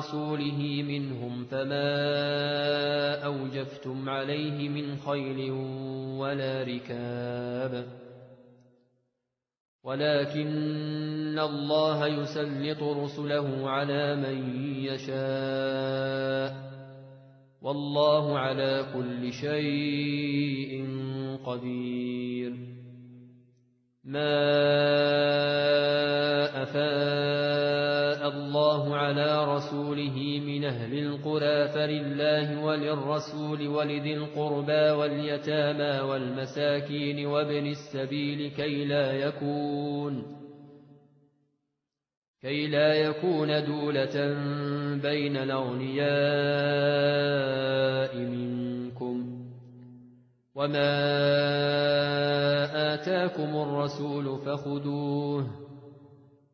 على رسوله منهم فما أوجفتم عليه من خيل ولا ركاب ولكن الله يسلط رسله على من يشاء والله على كل شيء قدير ما رسوله من أهل القرى فلله وللرسول ولذي القربى واليتامى والمساكين وابن السبيل كي لا يكون كي لا يكون دولة بين الأغنياء منكم. وما آتاكم الرسول فخذوه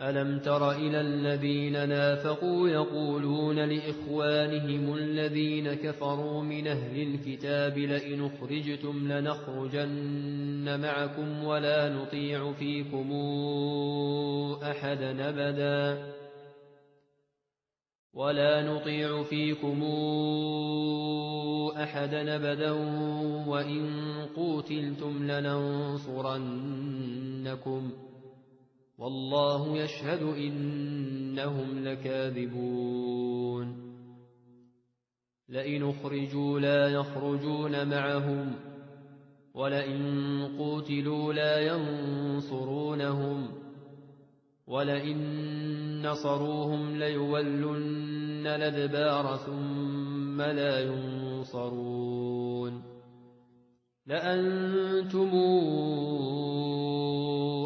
ألم تر إلى الذين نافقوا يقولون لإخوانهم الذين كفروا من أهل الكتاب لئن أخرجتم لنخرجن معكم ولا نطيع فيكم أحدا أبدا ولا نطيع فيكم أحدا أبدا وإن قوتلتم لننصرنكم والله يشهد إنهم لكاذبون. لئن أخرجوا لا يخرجون معهم ولئن قوتلوا لا ينصرونهم ولئن نصروهم ليولن الأدبار ثم لا ينصرون. لأنتمون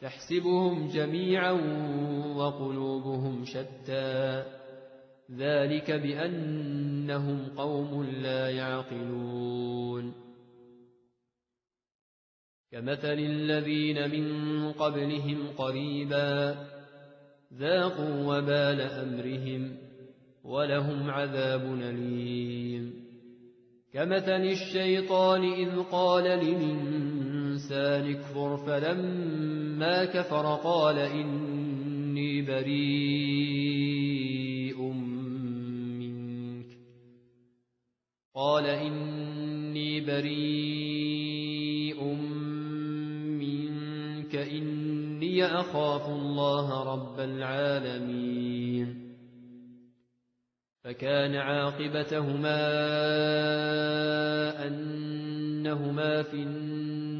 تحسبهم جميعا وقلوبهم شتى. ذلك بأنهم قوم لا يعقلون. كمثل الذين من قبلهم قريبا ذاقوا وبال أمرهم ولهم عذاب أليم. كمثل الشيطان إذ قال للإنسان اكفر فلما كفر قال إني بريء منك. قال إني بريء منك. إني أخاف الله رب العالمين. فكان عاقبتهما أنهما في